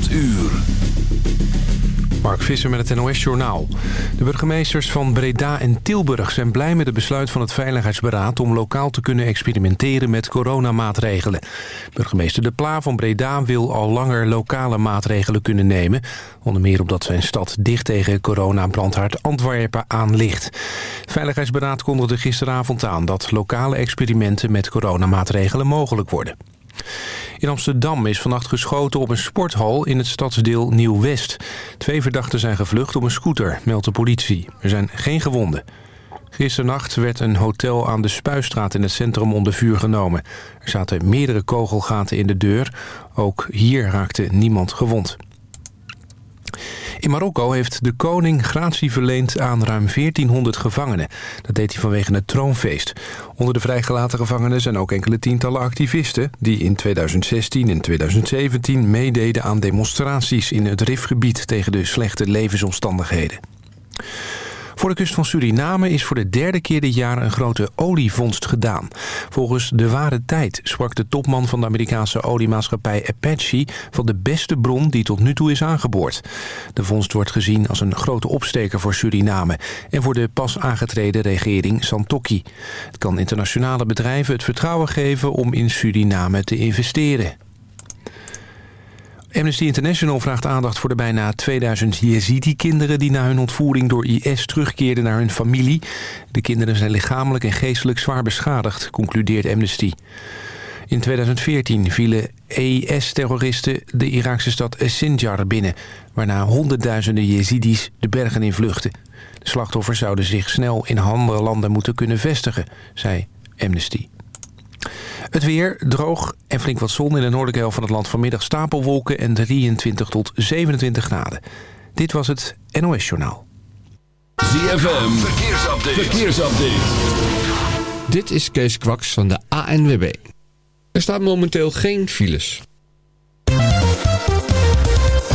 8 uur. Mark Visser met het NOS-journaal. De burgemeesters van Breda en Tilburg zijn blij met het besluit van het Veiligheidsberaad... om lokaal te kunnen experimenteren met coronamaatregelen. Burgemeester De Pla van Breda wil al langer lokale maatregelen kunnen nemen. Onder meer omdat zijn stad dicht tegen coronabrandhaard Antwerpen aan ligt. Het Veiligheidsberaad kondigde gisteravond aan... dat lokale experimenten met coronamaatregelen mogelijk worden. In Amsterdam is vannacht geschoten op een sporthal in het stadsdeel Nieuw-West. Twee verdachten zijn gevlucht op een scooter, meldt de politie. Er zijn geen gewonden. Gisternacht werd een hotel aan de Spuistraat in het centrum onder vuur genomen. Er zaten meerdere kogelgaten in de deur. Ook hier raakte niemand gewond. In Marokko heeft de koning gratie verleend aan ruim 1400 gevangenen. Dat deed hij vanwege het troonfeest. Onder de vrijgelaten gevangenen zijn ook enkele tientallen activisten... die in 2016 en 2017 meededen aan demonstraties in het Rifgebied... tegen de slechte levensomstandigheden. Voor de kust van Suriname is voor de derde keer dit jaar een grote olievondst gedaan. Volgens De Ware Tijd sprak de topman van de Amerikaanse oliemaatschappij Apache van de beste bron die tot nu toe is aangeboord. De vondst wordt gezien als een grote opsteker voor Suriname en voor de pas aangetreden regering Santokki. Het kan internationale bedrijven het vertrouwen geven om in Suriname te investeren. Amnesty International vraagt aandacht voor de bijna 2000 Jezidi-kinderen... die na hun ontvoering door IS terugkeerden naar hun familie. De kinderen zijn lichamelijk en geestelijk zwaar beschadigd, concludeert Amnesty. In 2014 vielen IS-terroristen de Iraakse stad Sinjar binnen... waarna honderdduizenden Jezidis de bergen in vluchten. De slachtoffers zouden zich snel in andere landen moeten kunnen vestigen, zei Amnesty. Het weer droog en flink wat zon in de noordelijke helft van het land. Vanmiddag stapelwolken en 23 tot 27 graden. Dit was het NOS Journaal. ZFM, verkeersupdate. verkeersupdate. Dit is Kees Kwaks van de ANWB. Er staan momenteel geen files.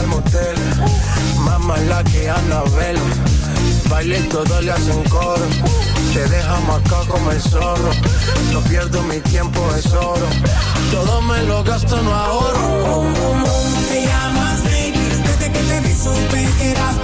pa'l motel. Mamá la que Anabel. Baile todo le hacen coro. Te deja marcado como el zorro. No pierdo mi tiempo, es oro. Todo me lo gasto, no ahorro. Te llamas baby Desde que te vi supe que eras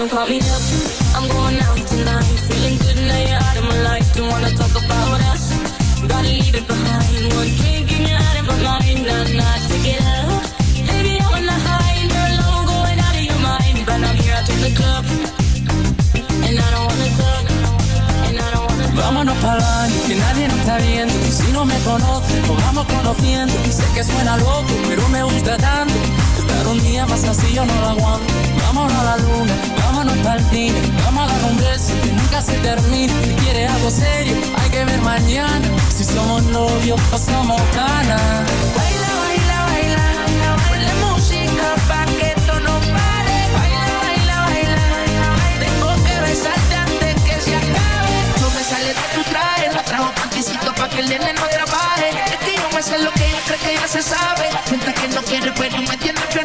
don't call me up. I'm going out tonight. Feeling good now you're out of my life. Don't wanna talk about us. Gotta leave it behind. One drink and you're out of my mind. Not, not to get up. Conoce, nos vamos conociendo. Y sé que suena loco, pero me gusta tanto. Estar un día más así yo no lo aguanto. Vámonos a la luna, vámonos para el cine. Vamos a dar un beso que nunca se termine. Si quieres algo serio, hay que ver mañana. Si somos novios o somos canas. Baila, baila, baila, ponle música pa' que esto no pare. Baila, baila, baila, tengo que besarte antes que se acabe. No me sale de tu traje, no trajo panticito pa' que el nene no trabaje. Sé lo que ella cree que ya se sabe. Sienta que no quiere, pero me tiene que.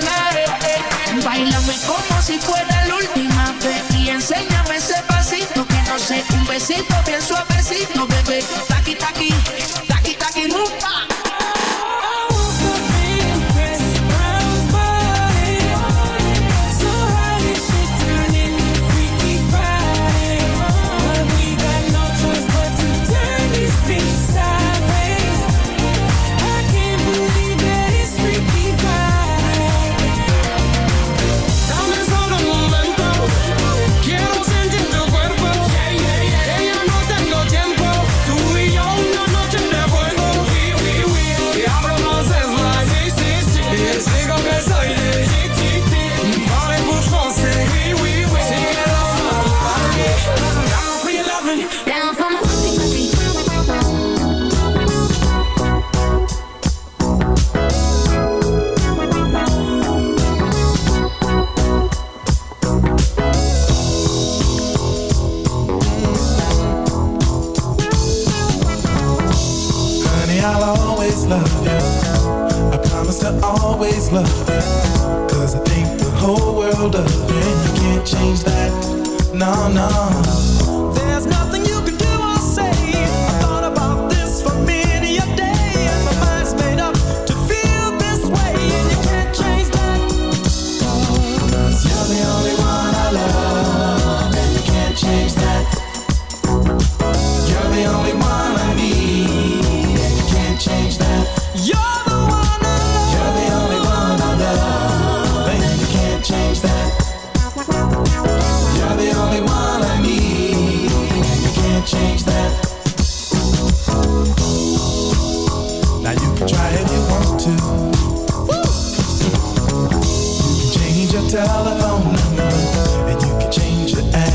Bailame como si fuera la última vez y enséñame ese pasito que no sé, un besito bien suavecito, bebé. Taqui, taqui, I'll always love you. I promise to always love you. Cause I think the whole world of you. And you can't change that. No, no.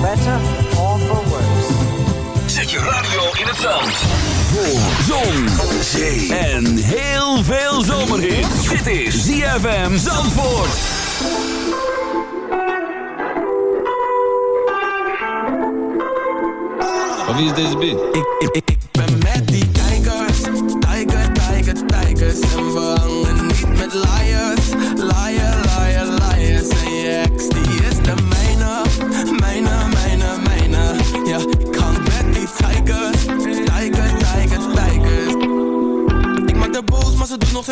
better or for worse. Zet je radio in het zand. Voor zon, zee en heel veel zomerhit. Dit is ZFM Zandvoort. Wat is deze beat? Ik, ik, ik.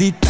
maldita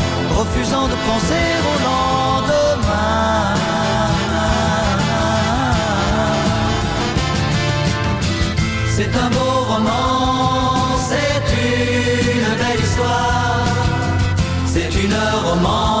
refusant de penser au lendemain. C'est un beau roman, c'est une belle histoire, c'est une romance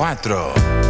4.